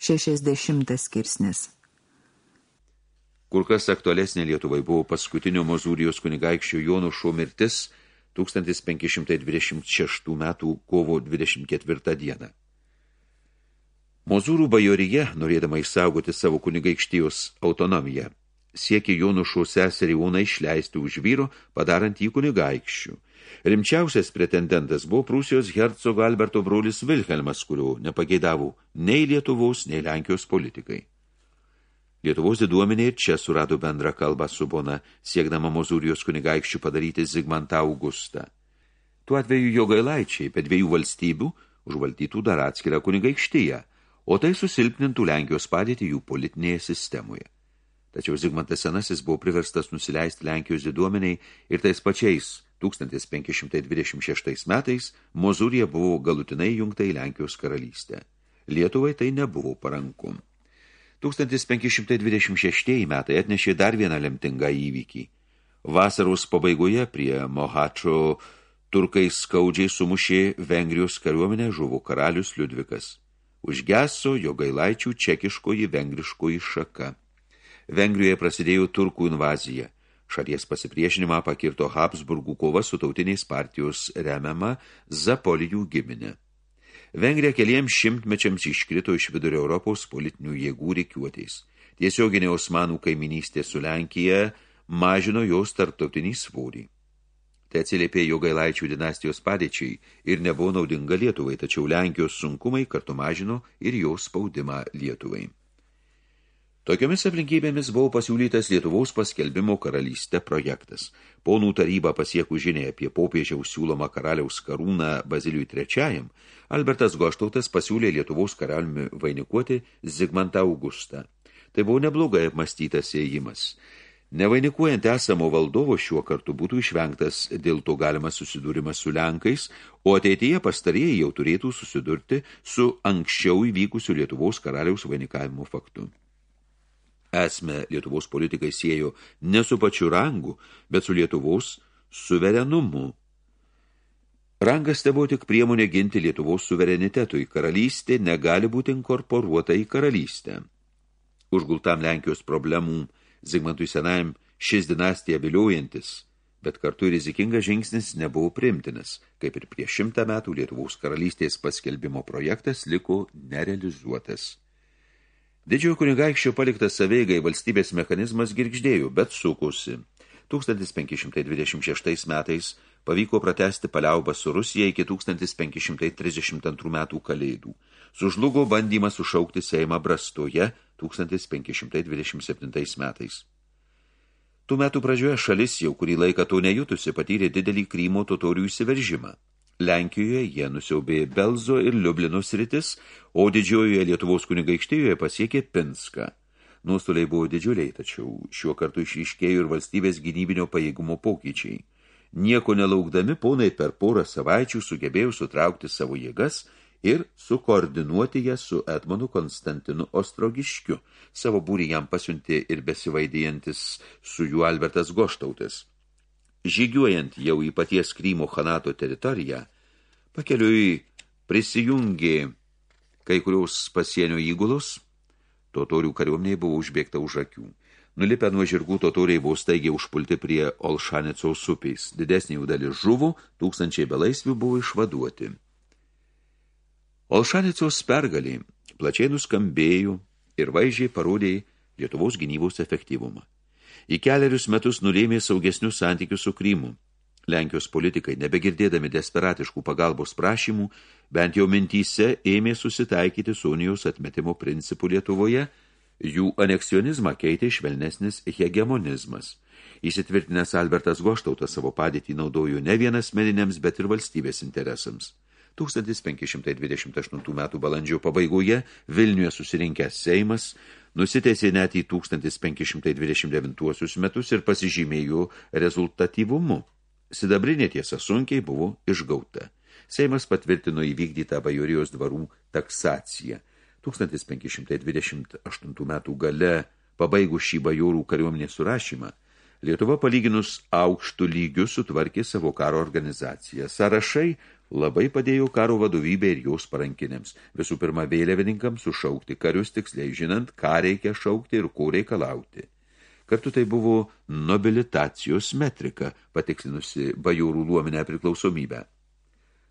60 skirsnis Kur kas aktualesnė Lietuvai buvo paskutinio Mozūrijos kunigaikščio Jonušo mirtis 1526 metų kovo 24 dieną. Mozūrų bajorija, norėdama išsaugoti savo kunigaikštijos autonomiją, siekė Jonušo seserį Uną išleisti už vyro, padarant jį kunigaikščių. Rimčiausias pretendentas buvo Prūsijos hercogo Alberto brolis Vilhelmas, kurio nepageidavo nei Lietuvos, nei Lenkijos politikai. Lietuvos diduomenė ir čia surado bendrą kalbą su Bona, siekdama Mozūrijos kunigaikščių padaryti Zigmantą Augustą. Tuo atveju jo gailaičiai per dviejų valstybių užvaldytų dar atskirą kunigaikštyje, o tai susilpnintų Lenkijos padėtį jų politinėje sistemoje. Tačiau Zigmantas Senasis buvo priverstas nusileisti Lenkijos diduomeniai ir tais pačiais 1526 metais Mozūrija buvo galutinai jungta į Lenkijos karalystę. Lietuvai tai nebuvo parankum. 1526 metai atnešė dar vieną lemtingą įvykį. Vasaros pabaigoje prie Mohačo turkai skaudžiai sumušė Vengrijos kariuomenę žuvo karalius Liudvikas. Užgeso jo gailaičių čekiškoji vengriškoji šaka. Vengrijoje prasidėjo turkų invazija. Šalies pasipriešinimą pakirto Habsburgų kova su tautiniais partijos remiama Zapolijų giminė. Vengrija keliems šimtmečiams iškrito iš vidurio Europos politinių jėgų reikiuotais. Tiesioginė Osmanų kaiminystė su Lenkija mažino jos tarptautinį svorį. Tai atsiliepė jo gailaičių dinastijos padėčiai ir nebuvo naudinga Lietuvai, tačiau Lenkijos sunkumai kartu mažino ir jos spaudimą Lietuvai. Tokiomis aplinkybėmis buvo pasiūlytas Lietuvaus paskelbimo karalystė projektas. Ponų taryba pasiekų žinė apie popiežiaus siūlomą karaliaus karūną Bazilijui III, Albertas Goštautas pasiūlė Lietuvaus karaliumi vainikuoti Zigmantą Augustą. Tai buvo neblogai apmastytas ėjimas. Nevainikuojant esamo valdovo šiuo kartu būtų išvengtas dėl to galimas susidūrimas su Lenkais, o ateityje pastarieji jau turėtų susidurti su anksčiau įvykusiu Lietuvaus karaliaus vainikavimo faktu. Esmę Lietuvos politikai siejo ne su pačiu rangu, bet su Lietuvos suverenumu. Rangas tai buvo tik priemonė ginti Lietuvos suverenitetui. Karalystė negali būti inkorporuota į karalystę. Užgultam Lenkijos problemų Zigmantui Senajam šis dinastija viliojantis, bet kartu rizikingas žingsnis nebuvo primtinas, kaip ir prieš šimtą metų Lietuvos karalystės paskelbimo projektas liko nerealizuotas. Didžiojo kunigaikščio paliktas saveigai valstybės mechanizmas girgždėjo, bet sukusi. 1526 metais pavyko pratesti paliaubą su Rusija iki 1532 metų kalėdų. Sužlugo bandymas sušaukti Seimą Brastoje 1527 metais. Tų metų pradžioje šalis jau kurį laiką to nejutusi patyrė didelį Krymo totorių įsiveržimą. Lenkijoje jie nusiaubė Belzo ir Liublino sritis, o didžiojoje Lietuvos kunigaikštijoje pasiekė Pinską. Nuostoliai buvo didžiuliai, tačiau šiuo kartu išryškėjo ir valstybės gynybinio pajėgumo pokyčiai. Nieko nelaukdami, ponai per porą savaičių sugebėjo sutraukti savo jėgas ir sukoordinuoti jas su Edmonu Konstantinu Ostrogiškiu. Savo būrį jam pasiuntė ir besivaidijantis su juo Albertas Goštautis. Žygiuojant jau į paties Krymo Hanato teritoriją, pakeliui prisijungė kai kurios pasienio įgulos, totorių kariuomeniai buvo užbėgta už akių. Nulipę nuo žirgų totoriai buvo staigiai užpulti prie Olšanicos upiais. Didesnė jų dalis žuvų, tūkstančiai belaisvių buvo išvaduoti. Olšanicos pergalį plačiai nuskambėjo ir vaizdžiai parodė Lietuvos gynybos efektyvumą į keliarius metus nulėmė saugesnius santykius su Krymu. Lenkijos politikai, nebegirdėdami desperatiškų pagalbos prašymų, bent jau mintyse ėmė susitaikyti su unijos atmetimo principų Lietuvoje, jų aneksionizmą keitė švelnesnis hegemonizmas. Įsitvirtinęs Albertas Goštautas savo padėtį naudojo ne vienas meniniams, bet ir valstybės interesams. 1528 metų balandžio pabaigoje Vilniuje susirinkęs Seimas nusiteisė net į 1529 metus ir pasižymėjo rezultatyvumu. Sidabrinė tiesa sunkiai buvo išgauta. Seimas patvirtino įvykdytą bajorijos dvarų taksaciją. 1528 metų gale, pabaigus šį bajorų kariuomenės surašymą, Lietuva palyginus aukštų lygių sutvarkė savo karo organizaciją. Sarašai labai padėjo karo vadovybė ir jos parankinėms. Visų pirma, vėliavininkams sušaukti karius tiksliai žinant, ką reikia šaukti ir ko reikalauti. Kartu tai buvo nobilitacijos metrika, patikslinusi bajorų luomenę priklausomybę.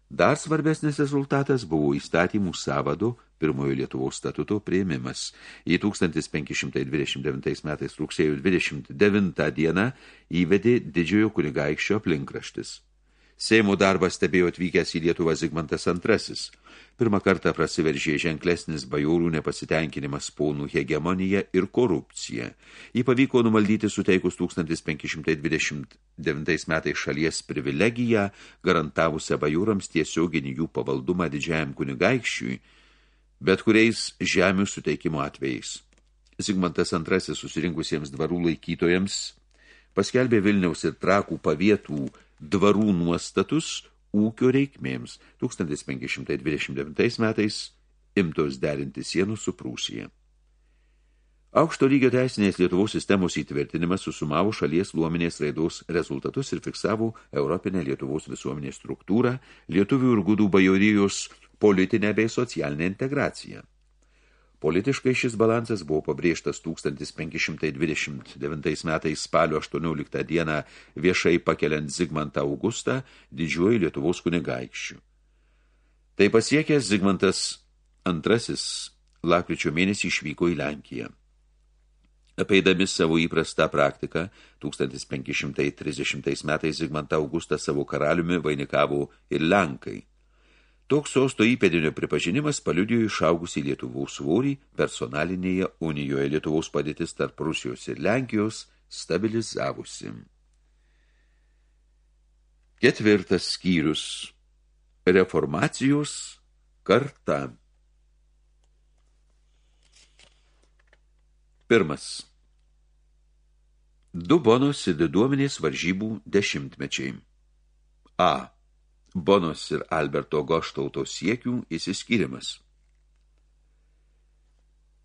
Dar svarbesnis rezultatas buvo įstatymų savado pirmojo Lietuvos statuto prieimimas. Į 1529 metais rugsėjo 29 dieną įvedė didžiojo kunigaikščio aplinkraštis. Seimo darbą stebėjo atvykęs į Lietuvą Zigmantas II. Pirmą kartą prasiveržė ženklesnis bajorų nepasitenkinimas ponų hegemonija ir korupcija. Jį pavyko numaldyti suteikus 1529 metais šalies privilegiją, garantavusią bajūrams tiesioginį jų pavaldumą didžiajam kunigaikščiui, bet kuriais žemių suteikimo atvejais. Zigmantas II susirinkusiems dvarų laikytojams paskelbė Vilniaus ir Trakų pavietų dvarų nuostatus ūkio reikmėms 1529 metais imtos derinti sienų su Prūsija. Aukšto lygio teisinės Lietuvos sistemos įtvirtinimas susumavo šalies luomenės raidos rezultatus ir fiksavo Europinę Lietuvos visuomenės struktūrą, lietuvių ir gudų bajorijos politinę bei socialinę integraciją. Politiškai šis balansas buvo pabrėžtas 1529 metais spalio 18 dieną viešai pakeliant Zigmantą Augustą didžiuoju Lietuvos kunigaikščiu. Tai pasiekęs Zigmantas II lakryčio mėnesį išvyko į Lenkiją. Apeidami savo įprastą praktiką, 1530 metais Zigmantą Augustą savo karaliumi vainikavo ir Lenkai. Toks sosto įpėdinio pripažinimas paliudijo išaugusį Lietuvos svorį personalinėje unijoje Lietuvos padėtis tarp Rusijos ir Lenkijos stabilizavusi. Ketvirtas skyrius – reformacijos karta. Pirmas. Du bonos ir diduomenės varžybų dešimtmečiai. A. Bonos ir Alberto Goštauto siekių įsiskyrimas.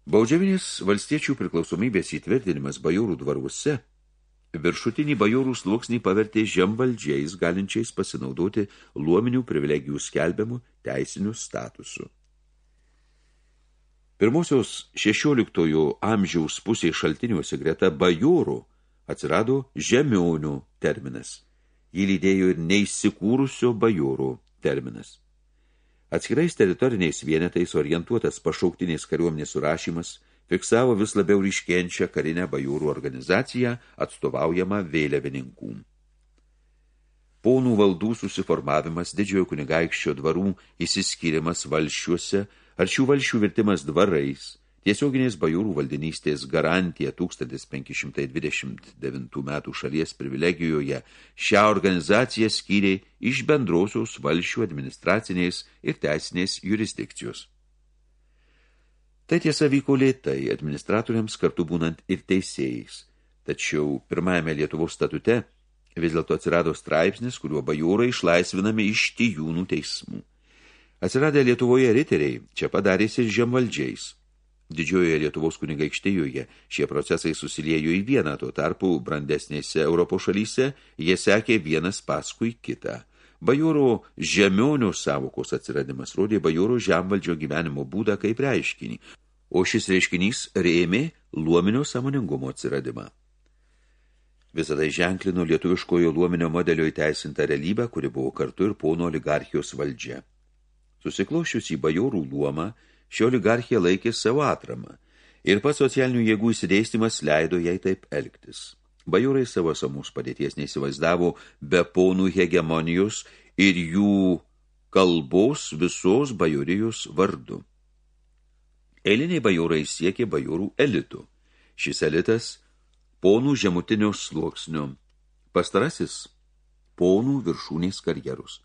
Baudžiavinės valstiečių priklausomybės įtvirtinimas bajorų dvaruose viršutinį bajorų sluoksnį pavertė žemvaldžiais, galinčiais pasinaudoti luominių privilegijų skelbiamų teisinių statusų. Pirmosios 16 amžiaus pusės šaltiniuose greta bajorų atsirado žemionių terminas – jį lydėjo ir neįsikūrusio bajorų terminas. Atskirais teritoriniais vienetais orientuotas pašauktinės kariuomenės surašymas fiksavo vis labiau ryškenčią karinę bajūrų organizaciją atstovaujamą vėliavininkų. Ponų valdų susiformavimas didžiojo kunigaikščio dvarų įsiskyrimas valščiuose ar šių valščių virtimas dvarais – Tiesioginės bajūrų valdinystės garantija 1529 metų šalies privilegijoje šią organizaciją skyrė iš bendrosios valšių administracinės ir teisinės jurisdikcijos. Tai tiesa vyko lėtai administratoriams kartu būnant ir teisėjais. Tačiau pirmajame Lietuvos statute vis dėlto atsirado straipsnis, kuriuo bajūrai išlaisvinami iš tijūnų teismų. Atsiradę Lietuvoje riteriai čia padarėsi žemvaldžiais – Didžiojoje Lietuvos kunigaikštėjoje šie procesai susiliejo į vieną, tuo tarpu brandesnėse Europos šalyse jie sekė vienas paskui kitą. Bajorų žemionių savokos atsiradimas rodė bajorų žemvaldžio gyvenimo būdą kaip reiškinį, o šis reiškinys rėmė luominio samoningumo atsiradimą. Visą tai ženklino lietuviškojo luominio modelio įteisintą realybę, kuri buvo kartu ir pono oligarchijos valdžia. Susiklošius į bajorų luomą, Ši oligarchija laikė savo atramą ir pats socialinių jėgų įsidėstymas leido jai taip elgtis. Bajorai savo samus padėties neįsivaizdavo be ponų hegemonijos ir jų kalbos visos bajorijos vardu. Eiliniai bajorai siekė bajorų elitų. Šis elitas ponų žemutinio sluoksnio, pastarasis ponų viršūnės karjerus.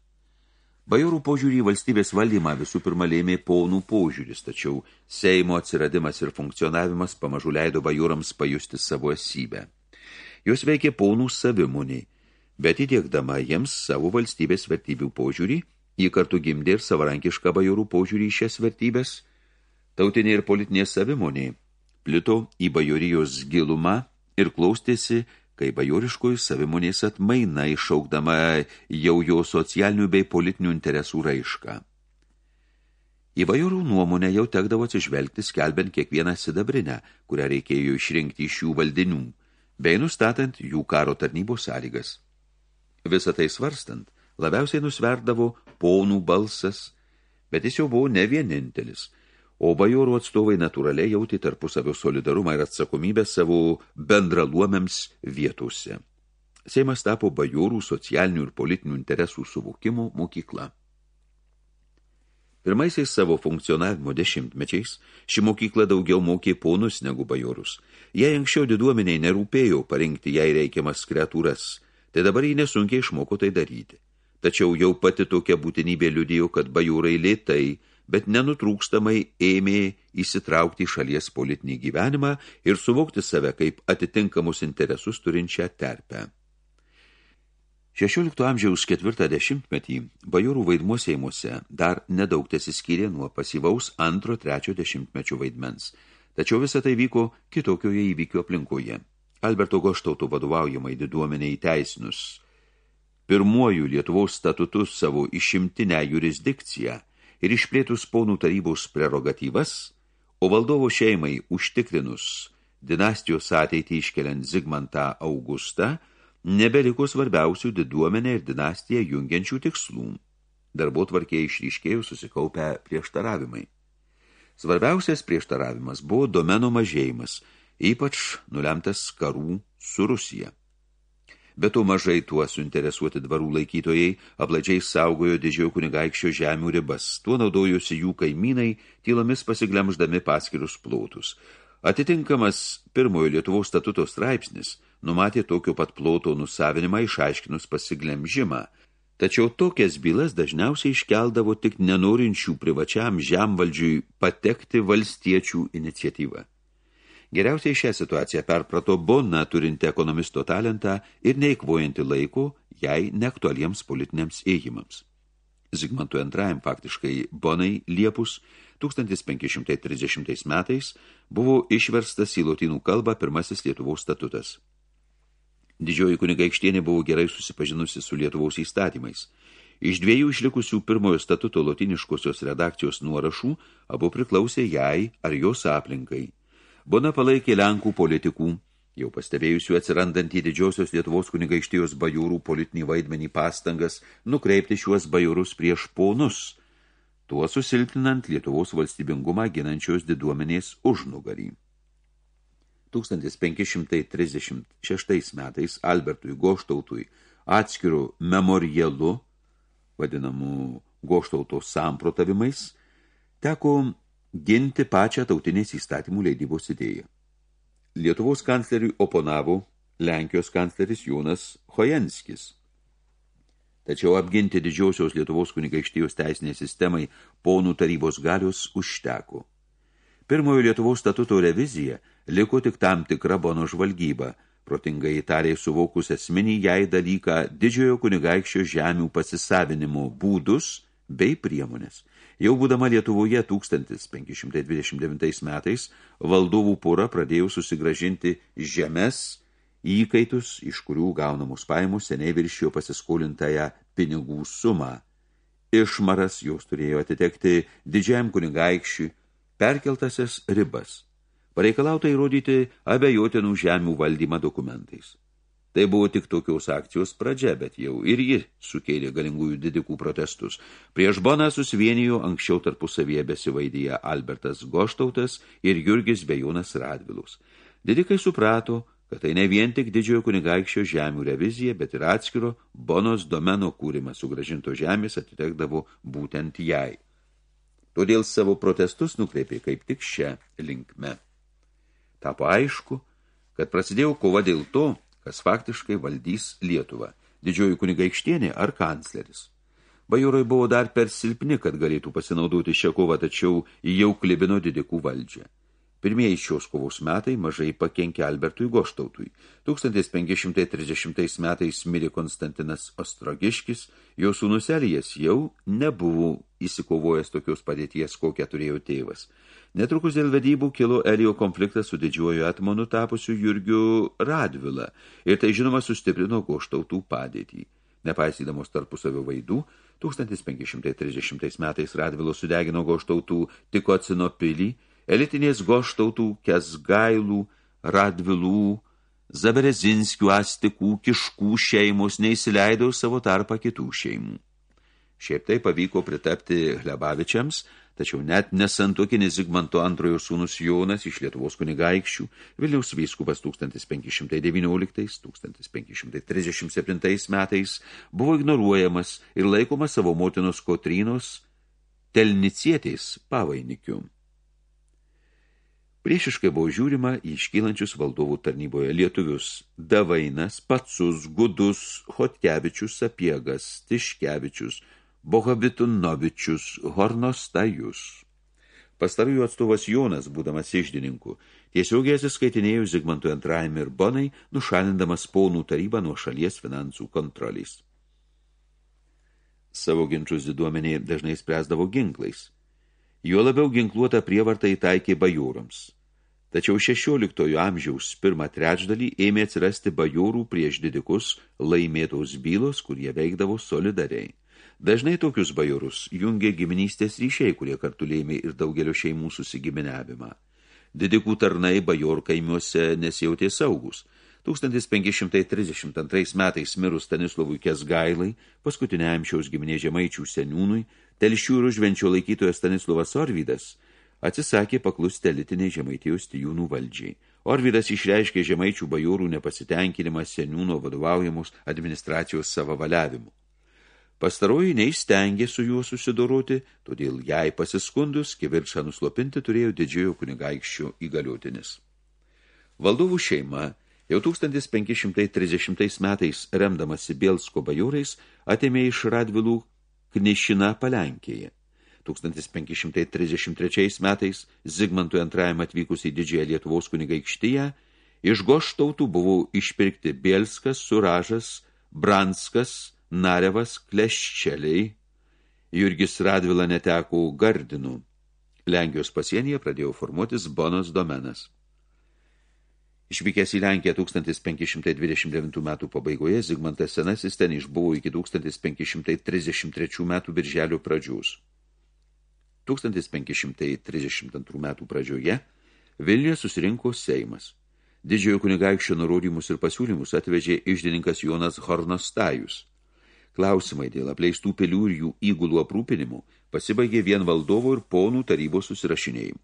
Bajorų požiūrį į valstybės valdymą visų pirma lėmė ponų požiūris, tačiau Seimo atsiradimas ir funkcionavimas pamažu leido bajorams pajusti savo esybę. Jos veikė ponų savimonį, bet įdėkdama jiems savo valstybės vertybių požiūrį, jį kartu gimdė ir savarankišką bajorų požiūrį į šias vertybės, tautinė ir politinė savimonė plito į bajorijos gilumą ir klaustėsi, kai bajoriškoji savimonės atmaina išaukdama jau jo socialinių bei politinių interesų raišką. Į bajorų nuomonę jau tekdavo atsižvelgti skelbiant kiekvieną sidabrinę, kurią reikėjo išrinkti iš jų valdinių, bei nustatant jų karo tarnybos sąlygas. Visą tai svarstant, labiausiai nusverdavo ponų balsas, bet jis jau buvo ne vienintelis – o bajorų atstovai natūraliai jauti tarpusavio solidarumą ir atsakomybę savo bendraluomėms vietose. Seimas tapo bajorų socialinių ir politinių interesų suvokimo mokykla. Pirmaisiais savo funkcionavimo dešimtmečiais ši mokykla daugiau mokė ponus negu bajorus. Jei anksčiau diduomeniai nerūpėjo parinkti jai reikiamas kreatūras, tai dabar jį nesunkiai išmoko tai daryti. Tačiau jau pati tokia būtinybė liudijo, kad bajorai lėtai bet nenutrūkstamai ėmė įsitraukti į šalies politinį gyvenimą ir suvokti save kaip atitinkamus interesus turinčią terpę. 16 amžiaus ketvirtą dešimtmetį bajorų vaidmuo Seimuose dar nedaug tesiskyrė nuo pasyvaus antro trečio dešimtmečio vaidmens, tačiau visa tai vyko kitokioje įvykių aplinkoje. Alberto Goštauto vadovaujamai diduomenė įteisinus pirmuoju Lietuvos statutus savo išimtinę jurisdikciją – ir išplėtus ponų tarybos prerogatyvas, o valdovo šeimai užtikrinus dinastijos ateitį iškeliant Zigmantą Augustą, nebeliko svarbiausių diduomenę ir dinastiją jungiančių tikslų. Darbo tvarkė išryškėjo susikaupę prieštaravimai. Svarbiausias prieštaravimas buvo domeno mažėjimas, ypač nulemtas karų su Rusija. Bet to mažai tuo suinteresuoti dvarų laikytojai abladžiai saugojo didžiojo kunigaikščio žemių ribas. Tuo naudojosi jų kaimynai, tylomis pasiglemždami paskirius plotus. Atitinkamas pirmojo Lietuvos statuto straipsnis numatė tokio pat ploto nusavinimą išaiškinus pasiglemžimą, tačiau tokias bylas dažniausiai iškeldavo tik nenorinčių privačiam žemvaldžiui patekti valstiečių iniciatyvą. Geriausiai šią situaciją perprato Bona, turinti ekonomisto talentą ir neįkvojanti laiko jai neaktualiems politiniams ėjimams. Zigmantui antrajam faktiškai Bonai Liepus 1530 metais buvo išverstas į lotynų kalbą pirmasis Lietuvos statutas. Didžioji kunigaikštienė buvo gerai susipažinusi su Lietuvos įstatymais. Iš dviejų išlikusių pirmojo statuto lotiniškosios redakcijos nuorašų abu priklausė jai ar jos aplinkai – Bona palaikė Lenkų politikų, jau pastebėjusių atsirandantį didžiosios Lietuvos kunigaikštijos bajūrų politinį vaidmenį pastangas nukreipti šiuos bajūrus prieš ponus, tuo susilpninant Lietuvos valstybingumą ginančios diduomenės užnugarį. 1536 metais Albertui Goštautui atskirų memorialu, vadinamų Goštauto samprotavimais, teko ginti pačią tautinės įstatymų leidybos idėją. Lietuvos kancleriui oponavo Lenkijos kancleris Jonas Hojenskis. Tačiau apginti didžiausios Lietuvos kunigaikštijos teisinė sistemai ponų tarybos galios užteko. Pirmojo Lietuvos statuto revizija liko tik tam tikra bono žvalgyba, protingai įtariai suvokus esminį jai dalyką didžiojo kunigaikščio žemių pasisavinimo būdus bei priemonės. Jau būdama Lietuvoje 1529 metais valdovų pora pradėjo susigražinti žemės įkaitus, iš kurių gaunamus paėmus seniai viršijo pasiskolintąją pinigų sumą. Išmaras jos turėjo atitekti didžiajam kunigaikščiui perkeltasias ribas. Pareikalauta įrodyti abejotinų žemių valdymą dokumentais. Tai buvo tik tokios akcijos pradžia, bet jau ir ji sukėlė galingųjų didikų protestus. Prieš Boną susivienijo anksčiau tarpusavyje besivaidyje Albertas Goštautas ir Jurgis Bejonas Radvilus. Didikai suprato, kad tai ne vien tik didžiojo kunigaikščio žemių revizija, bet ir atskiro Bonos domeno kūrimas sugražinto žemės atitekdavo būtent jai. Todėl savo protestus nukreipė kaip tik šią linkme. Tapo aišku, kad prasidėjo kova dėl to, kas faktiškai valdys Lietuvą, didžioji kunigaikštienė ar kancleris. Bajorai buvo dar per silpni, kad galėtų pasinaudoti šią kovą, tačiau jau klibino didikų valdžią. Pirmieji šios kovos metai mažai pakenkė Albertui Goštautui. 1530 metais mirė Konstantinas Ostrogiškis, jo sūnus Elijas jau nebuvo įsikovojęs tokios padėties, kokią turėjo tėvas. Netrukus dėl vedybų kilo Elijo konfliktas su didžiuoju etmonu tapusiu Jurgiu Radvila ir tai žinoma sustiprino goštautų padėtį. Nepaisydamos tarpusavio vaidų, 1530 metais Radvilo sudegino goštautų Tikocino pilį, elitinės goštautų Kesgailų, Radvilų, Zaberezinskių, Astikų, Kiškų šeimos neįsileido savo tarpą kitų šeimų. Šiaip tai pavyko pritapti Hlebavičiams, tačiau net nesantokinis Zigmanto antrojo sūnus Jonas iš Lietuvos kunigaikščių, Vilniaus vyskupas 1519-1537 metais buvo ignoruojamas ir laikomas savo motinos Kotrynos telnicietės pavainikiu. Priešiškai buvo žiūrima į iškylančius valdovų tarnyboje lietuvius Davainas, Pacus, Gudus, Hotkevičius, Sapiegas, Tiškevičius, Bohabitunovičius, Hornostajus. Pastarųjų atstovas Jonas, būdamas išdininku, tiesiogiai atsiskaitinėjo Zigmantui antrajame ir Bonai, nušalindamas ponų tarybą nuo šalies finansų kontrolės. Savo ginčius diduomenė dažnai spręsdavo ginklais. Jo labiau ginkluotą prievartą įtaikė bajūrams. Tačiau 16 amžiaus pirmą trečdalį ėmė atsirasti bajūrų prieš didikus laimėtos bylos, kurie veikdavo solidariai. Dažnai tokius bajorus jungė giminystės ryšiai, kurie kartu lėmė ir daugelio šeimų susigiminiavimą. Didikų tarnai bajor kaimiuose nesijautė saugus. 1532 metais mirus Stanislovui Kesgailai, paskutiniajam šiaus giminė žemaičių seniūnui, telšių ir užvenčio laikytojas Stanislovas Orvydas, atsisakė paklusti elitiniai žemaitijos tijūnų valdžiai. Orvydas išreiškė žemaičių bajorų nepasitenkinimą seniūno vadovaujamus administracijos savavaliavimu. Pastaroji neįstengė su juo susidoroti, todėl jai pasiskundus kivirčą nuslopinti turėjo didžiojo kunigaikščio įgaliotinis. Valdovų šeima jau 1530 metais remdamasi Bielsko bajūrais atėmė iš Radvilų Knišiną Palenkėje. 1533 metais Zigmantui antrajam atvykus į didžiąją Lietuvos kunigaikštyje iš goštautų buvo išpirkti Bielskas, Suražas, Branskas, Narevas kleščeliai, Jurgis Radvila neteko gardinų. Lenkijos pasienyje pradėjo formuotis Bonos domenas. Išvykęs į Lenkiją 1529 metų pabaigoje, Zigmantas Senasis ten išbuvo iki 1533 metų birželio pradžiūs. 1532 metų pradžioje Vilniuje susirinko Seimas. Didžiojo kunigaikščio nurodymus ir pasiūlymus atvežė išdininkas Jonas Hornostajus. Klausimai dėl apleistų pilių ir jų įgulų aprūpinimų pasibaigė vien valdovo ir ponų tarybos susirašinėjimų.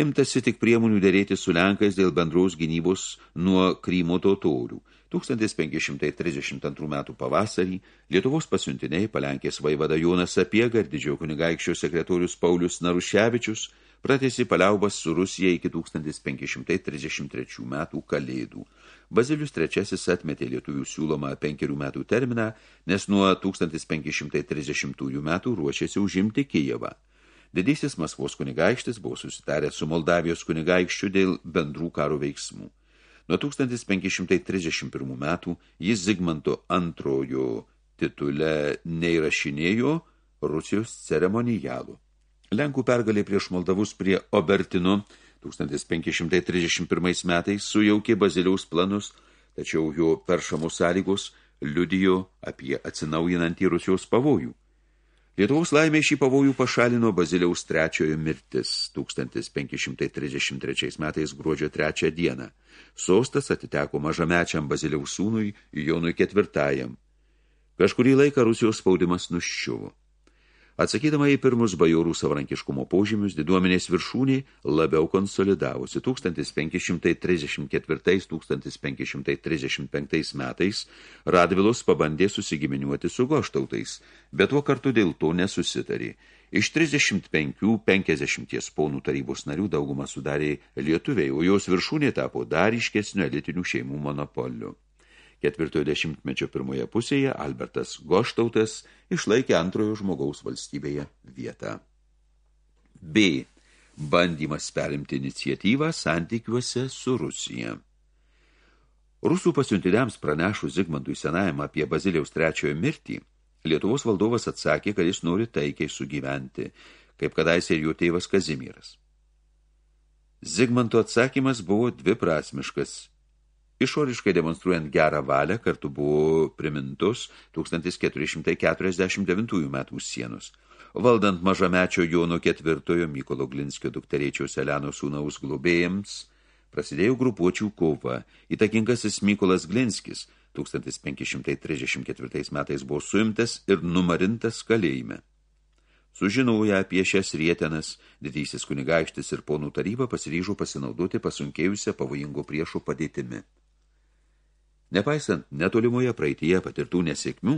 Imtasi tik priemonių dėrėti su Lenkais dėl bendros gynybos nuo Krymo totorių. 1532 metų pavasarį Lietuvos pasiuntiniai palenkės vaivada Jonas Sapiega ir didžiojo kunigaikščio sekretorius Paulius Naruševičius pratėsi paliaubas su Rusija iki 1533 metų kalėdų. Bazilius III atmetė lietuvių siūlomą penkerių metų terminą, nes nuo 1530 metų ruošėsi užimti Kijevą. Didysis Maskvos kunigaikštis buvo susitaręs su Moldavijos kunigaikščiu dėl bendrų karo veiksmų. Nuo 1531 metų jis Zigmanto antrojo titule neįrašinėjo Rusijos ceremonijalų. Lenkų pergalė prieš Moldavus prie Obertino – 1531 metais sujaukė Baziliaus planus, tačiau jo peršamos sąlygos liudijo apie atsinaujinantį Rusijos pavojų. Lietuvos laimė šį pavojų pašalino Baziliaus trečiojo mirtis 1533 metais gruodžio trečią dieną. Sostas atiteko mažamečiam Baziliaus sūnui Jonui ketvirtajam. Kažkurį laiką Rusijos spaudimas nuščiuvo. Atsakydama į pirmus bajorų savarankiškumo požymius, diduomenės viršūnį labiau konsolidavosi. 1534-1535 metais Radvilos pabandė susigiminiuoti su goštautais, bet tuo kartu dėl to nesusitarė. Iš 35-50 ponų tarybos narių daugumą sudarė lietuviai, o jos viršūnė tapo dar iškesnių elitinių šeimų monopoliu. Ketvirtojo dešimtmečio pirmoje pusėje Albertas Goštautas išlaikė antrojo žmogaus valstybėje vietą. B. Bandymas perimti iniciatyvą santykiuose su Rusija. Rusų pasiuntiniams pranešų Zigmantui Senajam apie Baziliaus trečiojo mirtį, Lietuvos valdovas atsakė, kad jis nori taikiai sugyventi, kaip kadaise ir jo tėvas Kazimieras. Zigmanto atsakymas buvo dviprasmiškas. Išoriškai demonstruojant gerą valią, kartu buvo primintus 1449 metų sienos. Valdant mažamečio Jono ketvirtojo Mykolo Glinskio dukterėčiaus Eleno sūnaus globėjams, prasidėjo grupuočių kova. Įtakingasis Mykolas Glinskis 1534 metais buvo suimtas ir numarintas kalėjime. Sužinoję apie šias rietenas, didysis kunigaikštis ir ponų taryba pasiryžo pasinaudoti pasunkėjusią pavojingo priešų padėtimi. Nepaisant netolimoje praeityje patirtų nesėkmių,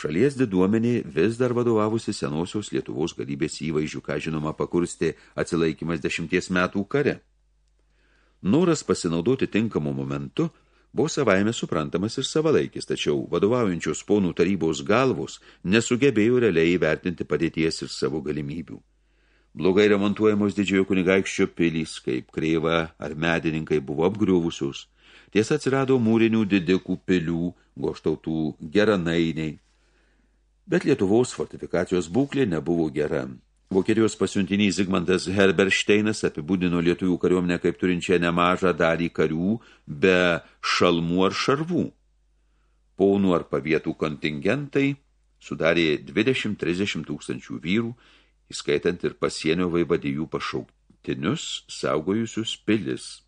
šalies diduomenė vis dar vadovavusi senosios Lietuvos galybės įvaizdžių, ką žinoma pakursti atsilaikimas dešimties metų kare. Noras pasinaudoti tinkamu momentu – buvo savaime suprantamas ir savalaikis, tačiau vadovaujančios ponų tarybos galvos nesugebėjo realiai įvertinti padėties ir savo galimybių. Blogai remontuojamos didžiojo kunigaikščio pilys, kaip kreiva ar medininkai buvo apgriuvusius. Tiesa atsirado mūrinių didikų pilių, goštautų geranainiai. Bet Lietuvos fortifikacijos būklė nebuvo gera. Vokietijos pasiuntinys Zigmantas Herberšteinas apibūdino lietuvių kariuomenę kaip turinčią nemažą dalį karių be šalmų ar šarvų. Paunų ar pavietų kontingentai sudarė 20-30 tūkstančių vyrų, įskaitant ir pasienio vaivadijų pašauktinius saugojusius pilis.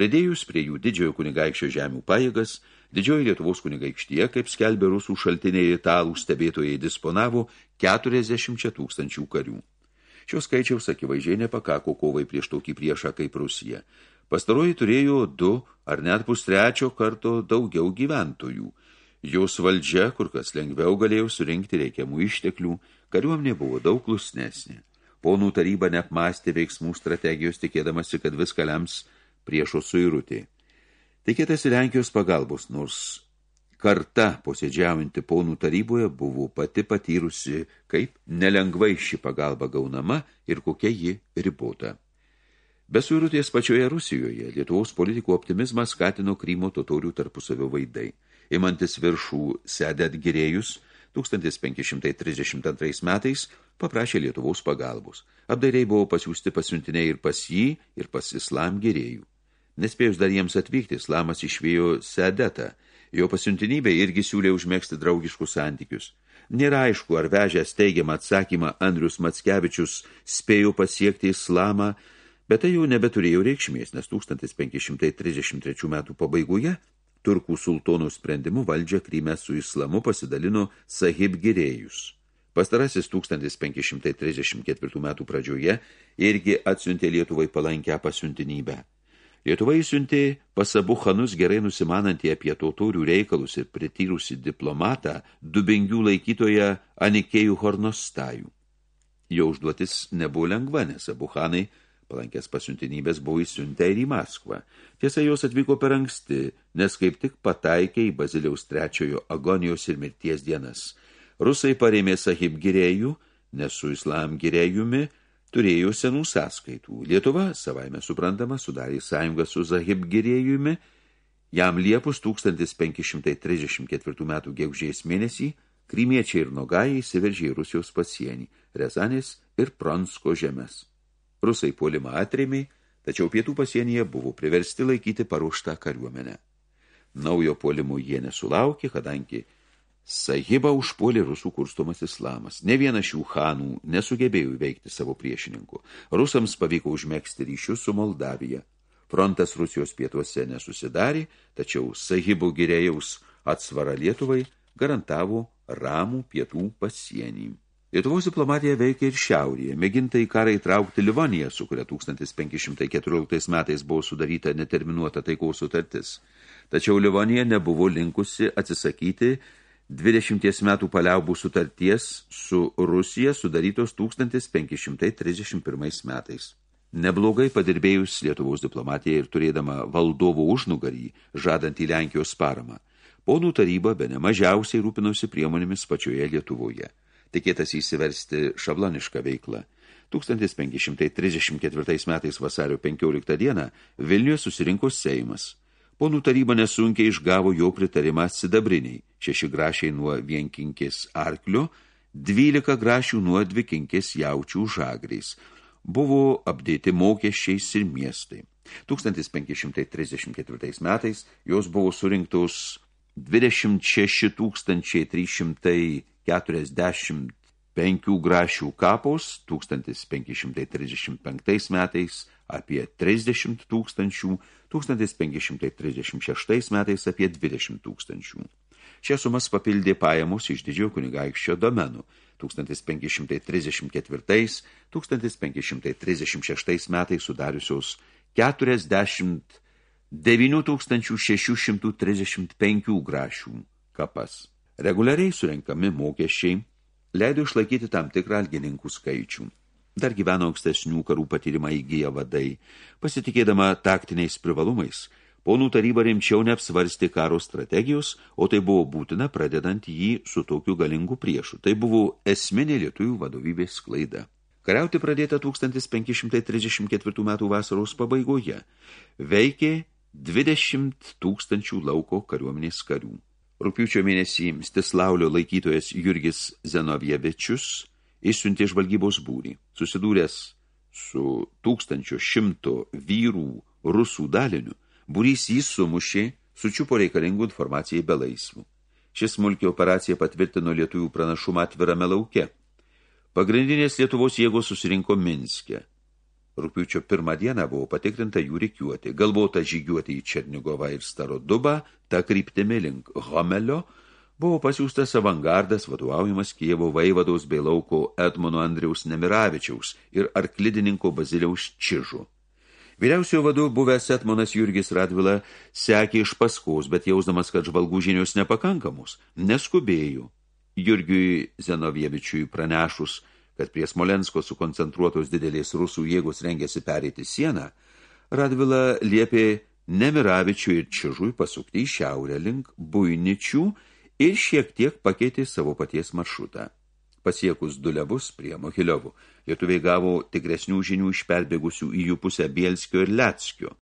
Pridėjus prie jų didžiojo kunigaikščio žemių pajėgas – Didžioji Lietuvos kunigaikštyje, kaip skelbė rusų šaltiniai italų stebėtojai, disponavo 40 tūkstančių karių. Šios skaičiaus akivaizdžiai nepakako kovai prieš tokį priešą kaip Rusija. Pastaroji turėjo du ar net pustrečio karto daugiau gyventojų. Jos valdžia, kur kas lengviau galėjo surinkti reikiamų išteklių, kariuomenė buvo daug klusnesnė. Ponų taryba neapmastė veiksmų strategijos, tikėdamasi, kad viską lems priešo suirutė. Tikėtasi Lenkijos pagalbos, nors karta posėdžiaujantį ponų taryboje buvo pati patyrusi, kaip nelengvai ši pagalba gaunama ir kokia ji ribota. Be suirutės pačioje Rusijoje Lietuvos politikų optimizmą skatino Krymo totorių tarpusavio vaidai. Imantis viršų sedet girėjus 1532 metais paprašė Lietuvos pagalbos. Apdairiai buvo pasiūsti pasiuntiniai ir pas jį, ir pas islam girėjų. Nespėjus dar jiems atvykti, islamas išvėjo Sedetą. Jo pasiuntinybė irgi siūlė užmėgsti draugiškus santykius. Nėra aišku, ar vežęs teigiamą atsakymą Andrius Mackevičius spėjo pasiekti islamą, bet tai jau nebeturėjo reikšmės, nes 1533 metų pabaigoje turkų sultonų sprendimu valdžią Kryme su islamu pasidalino Sahib Girėjus. Pastarasis 1534 metų pradžioje irgi atsiuntė Lietuvai palankę pasiuntinybę. Lietuva įsiuntė pas abu chanus gerai nusimanantį apie tautorių reikalus ir prityrusi diplomatą, dubengių laikytoje Anikėjų Hornostajų. Jo užduotis nebuvo lengva, nes abu chanai palankės pasiuntinybės buvo įsiuntę ir į Maskvą. Tiesa, jos atvyko per anksti, nes kaip tik pataikė į Baziliaus trečiojo agonijos ir mirties dienas. Rusai parėmė Sahib Girėjų, nes su Islam Girėjumi – turėjo senų sąskaitų. Lietuva, savaime suprantama, sudarė sąjungą su Zahib Girėjumi, jam Liepus 1534 metų gegužės mėnesį Krymiečiai ir Nogajai įsiveržė į Rusijos pasienį, Rezanės ir Pronsko žemės. Rusai puolimą atrėmė, tačiau pietų pasienyje buvo priversti laikyti paruoštą kariuomenę. Naujo puolimo jie nesulaukė, kadangi Sahibą užpuolė rusų kurstomas islamas. Ne vienas šių chanų nesugebėjo įveikti savo priešininkų. Rusams pavyko užmėgsti ryšius su Moldavija. Frontas Rusijos pietuose nesusidarė, tačiau Sahibų girėjaus atsvara Lietuvai garantavo ramų pietų pasienį. Lietuvos diplomatija veikia ir šiaurėje. Mėginta į karą įtraukti Livoniją, su kuria 1514 metais buvo sudaryta neterminuota taikaus sutartis. Tačiau Livonija nebuvo linkusi atsisakyti 20 metų paliaubų sutarties su Rusija sudarytos 1531 metais. Neblogai padirbėjus Lietuvos diplomatija ir turėdama valdovo užnugarį, žadant į Lenkijos paramą, ponų taryba be nemažiausiai rūpinosi priemonėmis pačioje Lietuvoje. Tikėtas įsiversti šablonišką veiklą. 1534 metais vasario 15 dieną Vilniuje susirinko Seimas – Ponų taryba nesunkiai išgavo jo pritarimą sidabriniai, šeši grašiai nuo vienkinkės arklio, dvylika grašių nuo dvikinkės jaučių žagriais, buvo apdėti mokesčiais ir miestai. 1534 metais jos buvo surinktos 26 345 grašių kapos, 1535 metais apie 30 tūkstančių, 1536 metais apie 20 tūkstančių. Šią sumas papildė pajamos iš didžiojo kunigaikščio domenų 1534-1536 metais sudariusios 49 635 grašių kapas. Reguliariai surenkami mokesčiai leido išlaikyti tam tikrą algininkų skaičių. Dar gyveno aukštesnių karų patyrimą įgyję vadai, pasitikėdama taktiniais privalumais. Ponų taryba rimčiau neapsvarsti karo strategijos, o tai buvo būtina pradedant jį su tokiu galingu priešu. Tai buvo esminė lietuvių vadovybės klaida. Kariauti pradėta 1534 metų vasaros pabaigoje. Veikė 20 tūkstančių lauko kariuomenės karių. Rūpiučio mėnesį Stislaulio laikytojas Jurgis Zenovievičius išsiuntė žvalgybos būrį. Susidūręs su 1100 vyrų rusų daliniu, būrys jį sumušė, sučiupo reikalingų informacijai be laisvų. Šis smulkė operacija patvirtino lietuvių pranašumą atvirame lauke – Pagrindinės Lietuvos jėgos susirinko Minske. Rūpiučio pirmą dieną buvo patikrinta jų reikiuoti. Galvota žygiuoti į Černigovą ir Starodubą, ta kryptimi link Homelio, buvo pasiūstas avangardas vadovaujamas Kievo vaivados bei lauko Edmono Andriaus Nemiravičiaus ir arklidininko Baziliaus Čižų. Vyriausiojo vadu buvęs Etmonas Jurgis Radvila sekė iš paskos, bet jausdamas, kad žvalgų žinios nepakankamos, neskubėjo Jurgiui Zenovievičiui pranešus, kad prie Smolensko sukoncentruotos didelės rusų jėgos rengėsi pereiti sieną, Radvila liepė Nemiravičiui ir Čižui pasukti į šiaurę link Buiničių ir šiek tiek pakeitė savo paties maršrutą. Pasiekus Dulevus prie Mohiliovų, lietuviai gavo tikresnių žinių iš perbėgusių į jų pusę Bielskio ir Leckio.